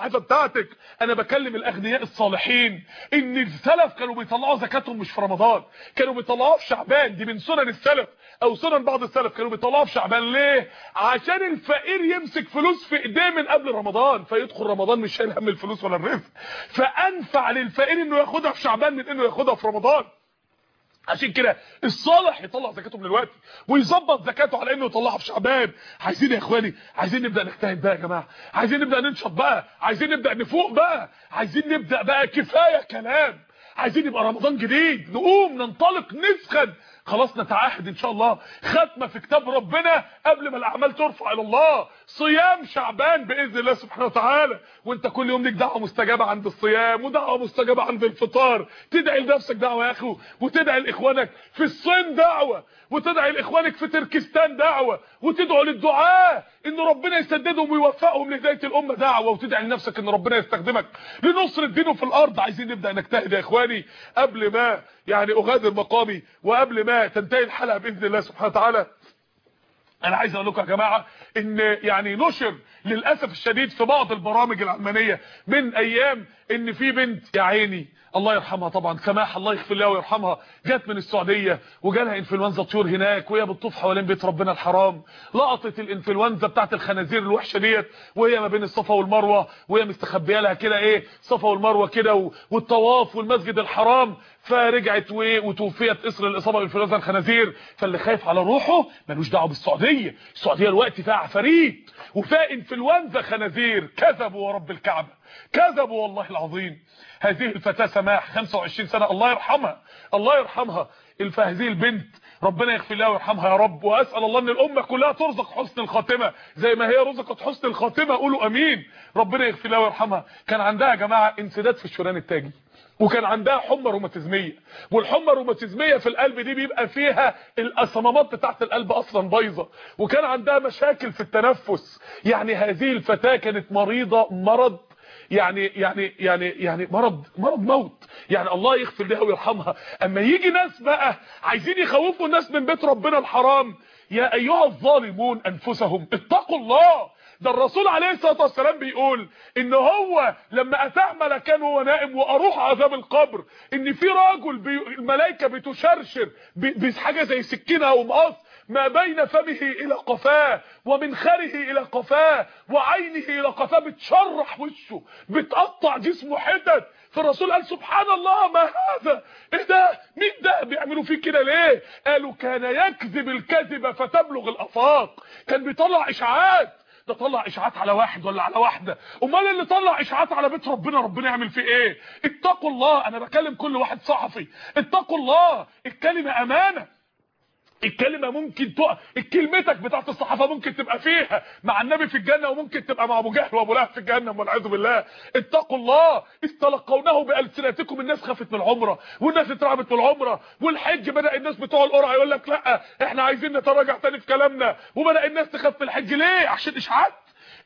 الصحيفه بتاعتك. أنا بكلم الأغنياء الصالحين. إن السلف كانوا بيطلعوا زكاتهم مش في رمضان. كانوا بيطلعوها في شعبان. دي من سنن السلف. أو سنن بعض السلف. كانوا بيطلعوها في شعبان. ليه؟ عشان الفقير يمسك فلوس في إيديه من قبل رمضان. فيدخل رمضان مش شايل هم الفلوس ولا الرزق. فأنفع للفقير إنه ياخدها في شعبان من إنه ياخدها في رمضان. عشان كده الصالح يطلع زكاته من الوقت ويظبط زكاته على إنه يطلعها في شعبان. عايزين يا إخواني عايزين نبدأ نجتهد بقى يا جماعة. عايزين نبدأ ننشط بقى. عايزين نبدأ نفوق بقى. عايزين نبدأ بقى كفاية كلام. عايزين يبقى رمضان جديد. نقوم ننطلق نسخن خلاص نتعهد إن شاء الله. ختمة في كتاب ربنا قبل ما الأعمال ترفع إلى الله. صيام شعبان بإذن الله سبحانه وتعالى. وأنت كل يوم ليك دعوة مستجابة عند الصيام ودعوة مستجابة عند الفطار. تدعي لنفسك دعوة يا أخي. وتدعي لإخوانك في الصين دعوة. وتدعي لإخوانك في تركستان دعوة. وتدعو للدعاء إن ربنا يسددهم ويوفقهم لهداية الأمة دعوة. وتدعي لنفسك إن ربنا يستخدمك. لنصر دينه في الأرض. عايزين نبدأ نجتهد يا إخواني. قبل ما يعني أغادر مقامي وقبل ما تنتهي الحلقة بإذن الله سبحانه وتعالى أنا عايز أقول لكم يا جماعة إن يعني نشر للأسف الشديد في بعض البرامج العلمانية من أيام إن في بنت يا عيني الله يرحمها طبعا سماح الله يغفر لها ويرحمها جت من السعودية وجالها إنفلونزا طيور هناك وهي بتطوف حوالين بيت ربنا الحرام لقطت الإنفلونزا بتاعت الخنازير الوحشة ديت وهي ما بين الصفا والمروة وهي مستخبية لها كده إيه صفا والمروة كده والطواف والمسجد الحرام فرجعت وتوفيت اسر الإصابة بإنفلونزا الخنازير فاللي خايف على روحه ملوش دعوة بالسعودية السعودية الوقت فيها عفاريت وفيها انفلونزا خنازير كذبوا ورب الكعبة. كذبوا والله العظيم. هذه الفتاة سماح 25 سنة. الله يرحمها. الله يرحمها. هذه البنت ربنا يغفر لها ويرحمها يا رب. وأسأل الله أن الأمة كلها ترزق حسن الخاتمة. زي ما هي رزقت حسن الخاتمة. قولوا آمين. ربنا يغفر لها ويرحمها. كان عندها يا جماعة انسداد في الشريان التاجي. وكان عندها حمى روماتيزمية. والحمى الروماتيزميه في القلب دي بيبقى فيها الصمامات بتاعه القلب أصلا بايظة. وكان عندها مشاكل في التنفس. يعني هذه الفتاة كانت مريضة مرض يعني يعني يعني يعني مرض مرض موت. يعني الله يغفر لها ويرحمها. أما يجي ناس بقى عايزين يخوفوا الناس من بيت ربنا الحرام يا أيها الظالمون أنفسهم اتقوا الله. ده الرسول عليه الصلاة والسلام بيقول إن هو لما أتاه ملكان وهو نائم وأروح عذاب القبر إن في راجل بي الملائكة بتشرشر بحاجة زي سكينة أو مقص ما بين فمه إلى قفاه ومنخره إلى قفاه وعينه إلى قفاه بتشرح وشه بتقطع جسمه حتت. فالرسول قال سبحان الله ما هذا؟ إيه ده؟ مين ده؟ بيعملوا فيه كده ليه؟ قالوا كان يكذب الكذبه فتبلغ الأفاق. كان بيطلع إشاعات. ده طلع إشاعات على واحد ولا على واحدة؟ أمال اللي طلع إشاعات على بيت ربنا ربنا يعمل فيه إيه؟ اتقوا الله أنا بكلم كل واحد صحفي. اتقوا الله الكلمة أمانة. الكلمة ممكن تقع كلمتك بتاعت الصحافة ممكن تبقى فيها مع النبي في الجنة وممكن تبقى مع أبو جهل وأبو لهب في الجنة والعياذ بالله. اتقوا الله استلقونه بألسنتكم الناس خافت من العمرة والناس اترعبت من العمرة والحج بدأ الناس بتوع القرعة يقول لك لا إحنا عايزين نتراجع تاني في كلامنا وبدأ الناس تخاف من الحج. ليه؟ عشان إشاعات.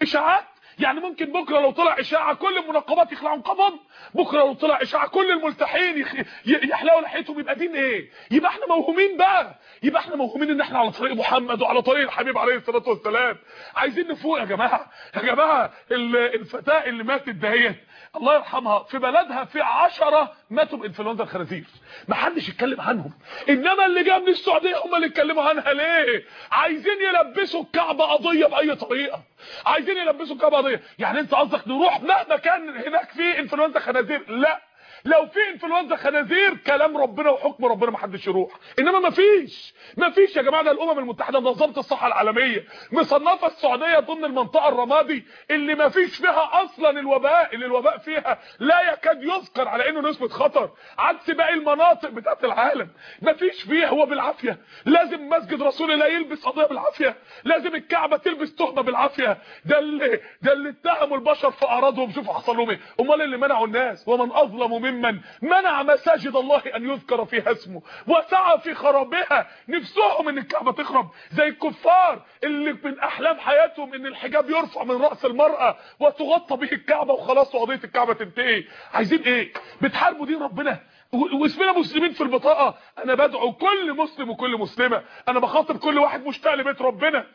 إشاعات. يعني ممكن بكرة لو طلع إشاعة كل المنقبات يخلعوا نقابهم بكرة لو طلع إشاعة كل الملتحين. يحلقوا لحيتهم يبقى دين إيه؟ يبقى إحنا موهومين بقى يبقى إحنا موهومين إن إحنا على طريق محمد وعلى طريق الحبيب عليه الصلاة والسلام. عايزين نفوق يا جماعة يا جماعة الفتاة اللي ماتت دهيت الله يرحمها في بلدها في عشرة ماتوا بإنفلونزا الخنازير. ما حدش يتكلم عنهم. إنما اللي جاء من السعودية هم اللي اتكلموا عنها ليه؟ عايزين يلبسوا الكعبة قضية بأي طريقة. عايزين يلبسوا الكعبه قضيه يعني انت قصدك نروح مهما كان هناك في انفلونزا خنازير؟ لا. لو في انفلونزا خنازير كلام ربنا وحكم ربنا ما حدش يروح. إنما ما فيش. ما فيش يا جماعة ده الأمم المتحدة منظمة الصحة العالمية مصنفة السعودية ضمن المنطقة الرمادي اللي ما فيش فيها أصلا الوباء اللي الوباء فيها لا يكاد يذكر على إنه نسبة خطر عكس باقي المناطق بتاعت العالم. ما فيش فيها هو بالعافية. لازم مسجد رسول الله يلبس قضية بالعافية. لازم الكعبة تلبس تهمة بالعافية. ده اللي ده اللي اتهموا البشر في أعراضهم. شوفوا حصل لهم إيه. أمال اللي منعوا الناس. ومن أظلم ممن منع مساجد الله أن يذكر فيها اسمه وسعى في خرابها. نفسهم إن الكعبة تخرب. زي الكفار اللي من أحلام حياتهم إن الحجاب يرفع من رأس المرأة وتغطى به الكعبة وخلاص وقضية الكعبة تنتهي. عايزين إيه؟ بتحاربوا دين ربنا. واسمنا مسلمين في البطاقة. أنا بدعو كل مسلم وكل مسلمة. أنا بخاطب كل واحد مشتاق لبيت ربنا.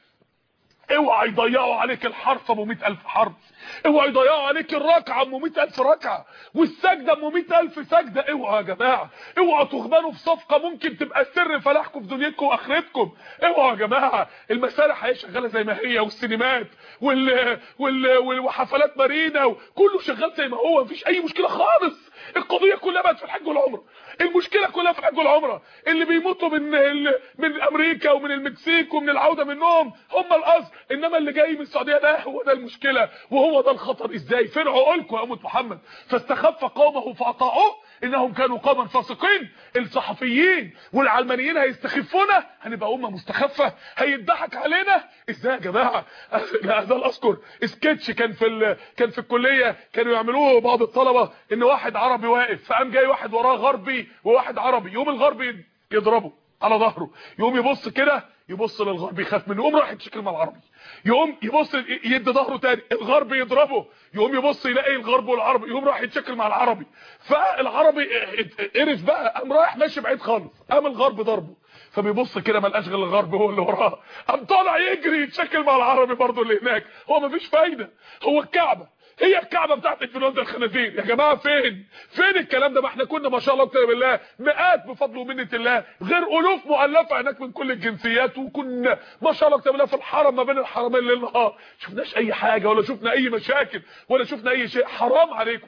اوعى يضيعوا عليك الحرف ابو 100000 حرف. اوعى يضيعوا عليك الركعة ام 100000 ركعة. والسجده ام 100000 سجده اوعى يا جماعة. اوعى تغبنوا في صفقة ممكن تبقى سر فلاحكم في دنيتكم وآخرتكم. اوعى يا جماعة. المسارح هي شغالة زي ما هي والسينمات وال... وال... وحفلات مارينا وكله شغال زي ما هو. مفيش أي مشكلة خالص. القضية كلها بقت في الحج والعمره المشكلة كلها في الحج والعمره اللي بيموتوا من. من أمريكا ومن المكسيك ومن العودة منهم هم الأصل. إنما اللي جاي من السعودية ده هو ده المشكلة. وهو ده الخطر. إزاي؟ فين عقولكم يا امه محمد. فاستخف قومه فأطاعوه. إنهم كانوا قوما فاسقين الصحفيين والعلمانيين هيستخفونا هنبقى أمة مستخفة هيضحك علينا. إزاي يا جماعة؟ لا ده أذكر سكتش كان في ال... كان في الكلية كانوا يعملوه بعض الطلبة إن واحد عربي واقف فقام جاي واحد وراه غربي وواحد عربي يوم الغربي يضربه على ظهره يقوم يبص كده يبص للغربي يخاف منه يقوم راح يتشكل مع العربي. يقوم يبص يدي ظهره تاني الغربي يضربه. يقوم يبص يلاقي الغرب والعربي يقوم راح يتشكل مع العربي. فالعربي قرف بقى قام رايح ماشي بعيد خالص. قام الغرب ضربه. فبيبص كده ما لقاش غير الغرب هو اللي وراه. قام طالع يجري يتشكل مع العربي برضه اللي هناك. هو مفيش فايدة. هو الكعبة. هي الكعبة بتاعت انفلونزا الخنازير يا جماعة فين؟ فين الكلام ده؟ ما إحنا كنا ما شاء الله أكتر بالله مئات بفضل ومنة الله غير ألوف مؤلفة هناك من كل الجنسيات وكنا ما شاء الله أكتر بالله في الحرم ما بين الحرمين ليل نهار شفناش أي حاجة ولا شفنا أي مشاكل ولا شفنا أي شيء. حرام عليكم.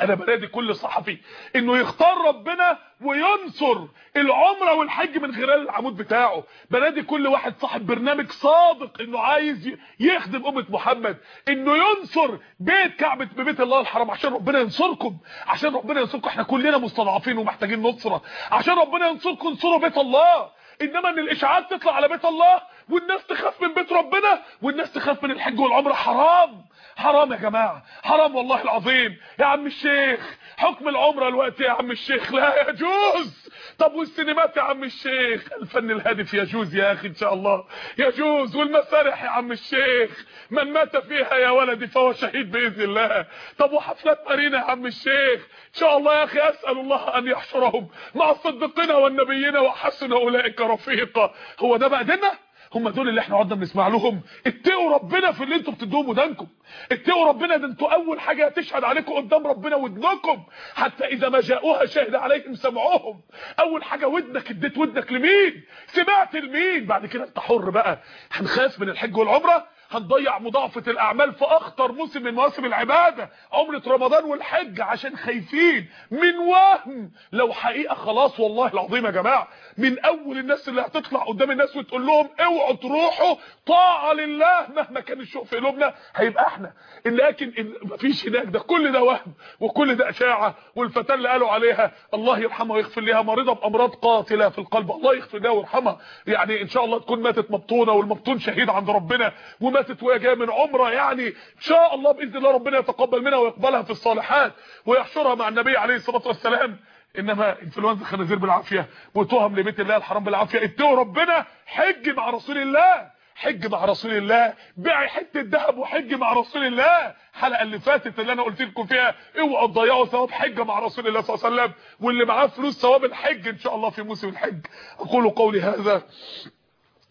أنا بنادي كل صحفي إنه يختار ربنا وينصر العمره والحج من خلال العمود بتاعه. بنادي كل واحد صاحب برنامج صادق إنه عايز يخدم أمة محمد إنه ينصر بيت كعبة ببيت الله الحرام عشان ربنا ينصركم. عشان ربنا ينصركم. إحنا كلنا مستضعفين ومحتاجين نصرة. عشان ربنا ينصركم انصروا بيت الله. إنما إن الإشاعات تطلع على بيت الله والناس تخاف من بيت ربنا والناس تخاف من الحج والعمرة حرام. حرام يا جماعة حرام والله العظيم. يا عم الشيخ حكم العمرة الوقت يا عم الشيخ. لا يجوز. طب والسينمات يا عم الشيخ؟ الفن الهادف يجوز يا أخي إن شاء الله. يجوز. والمسارح يا عم الشيخ. من مات فيها يا ولدي فهو شهيد بإذن الله. طب وحفلات مارينا يا عم الشيخ؟ إن شاء الله يا أخي أسأل الله أن يحشرهم مع الصديقين والنبيين وحسن أولئك رفيقا. هو ده بقى ديننا؟ هم دول اللي إحنا قعدنا بنسمع لهم. اتقوا ربنا في اللي أنتوا بتدوهم ودانكم. اتقوا ربنا ده أنتوا أول حاجة هتشهد عليكم قدام ربنا ودنكم. حتى إذا ما جاءوها شهد عليهم سمعهم. أول حاجة ودنك اديت ودنك لمين؟ سمعت لمين؟ بعد كده انت حر بقى. هنخاف من الحج والعمرة؟ هنضيع مضاعفة الأعمال في أخطر موسم من مواسم العبادة. عمرة رمضان والحج عشان خايفين. من وهم. لو حقيقة خلاص والله العظيم يا جماعة من أول الناس اللي هتطلع قدام الناس وتقول لهم اوعوا تروحوا طاعة لله مهما كان الشوق في قلوبنا هيبقى إحنا. لكن مفيش هناك ده. كل ده وهم وكل ده أشاعة والفتاة اللي قالوا عليها الله يرحمها ويغفر لها مريضة بأمراض قاتلة في القلب. الله يغفر لها ويرحمها. يعني إن شاء الله تكون ماتت مبطونة والمبطون شهيد عند ربنا. ماتت وهي جاية من عمرة يعني إن شاء الله بإذن الله ربنا يتقبل منها ويقبلها في الصالحات ويحشرها مع النبي عليه الصلاة والسلام. إنما إنفلونزا الخنازير بالعافية وتهم لبيت الله الحرام بالعافية. اتقوا ربنا حج مع رسول الله حج مع رسول الله. بيع حتة ذهب وحج مع رسول الله. الحلقة اللي فاتت اللي أنا قلت لكم فيها اوعوا تضيعوا ثواب حجه مع رسول الله صلى الله عليه وسلم واللي معاه فلوس ثواب الحج إن شاء الله في موسم الحج. أقول قولي هذا.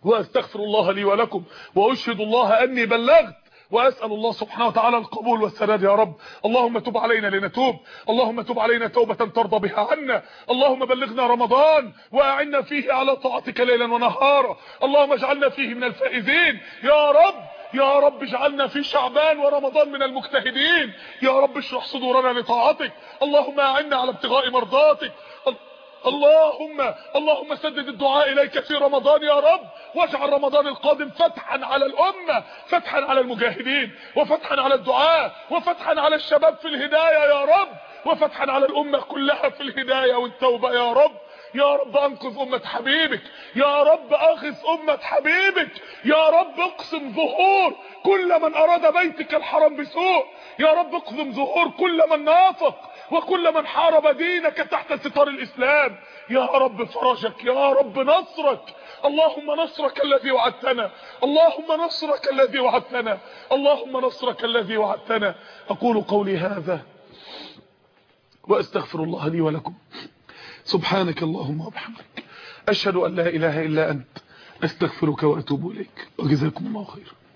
واستغفر الله لي ولكم واشهد الله اني بلغت واسال الله سبحانه وتعالى القبول والسداد يا رب. اللهم تب علينا لنتوب. اللهم تب علينا توبة ترضى بها عنا. اللهم بلغنا رمضان واعنا فيه على طاعتك ليلا ونهارا. اللهم اجعلنا فيه من الفائزين. يا رب يا رب اجعلنا في شعبان ورمضان من المجتهدين. يا رب اشرح صدورنا لطاعتك. اللهم اعنا على ابتغاء مرضاتك. اللهم اللهم سدد الدعاء إليك في رمضان يا رب واجعل رمضان القادم فتحا على الأمة فتحا على المجاهدين وفتحا على الدعاء وفتحا على الشباب في الهداية يا رب وفتحا على الأمة كلها في الهداية والتوبة يا رب. يا رب أنقذ أمة حبيبك يا رب أغث أمة حبيبك يا رب اقسم ظهور كل من أراد بيتك الحرام بسوء يا رب اقسم ظهور كل من نافق. وكل من حارب دينك تحت ستار الإسلام. يا رب فرجك يا رب نصرك. اللهم نصرك الذي وعدتنا. اللهم نصرك الذي وعدتنا. اللهم نصرك الذي وعدتنا. أقول قولي هذا وأستغفر الله لي ولكم. سبحانك اللهم وبحمدك. أشهد أن لا إله إلا أنت. أستغفرك وأتوب إليك. وجزاكم الله خيرا.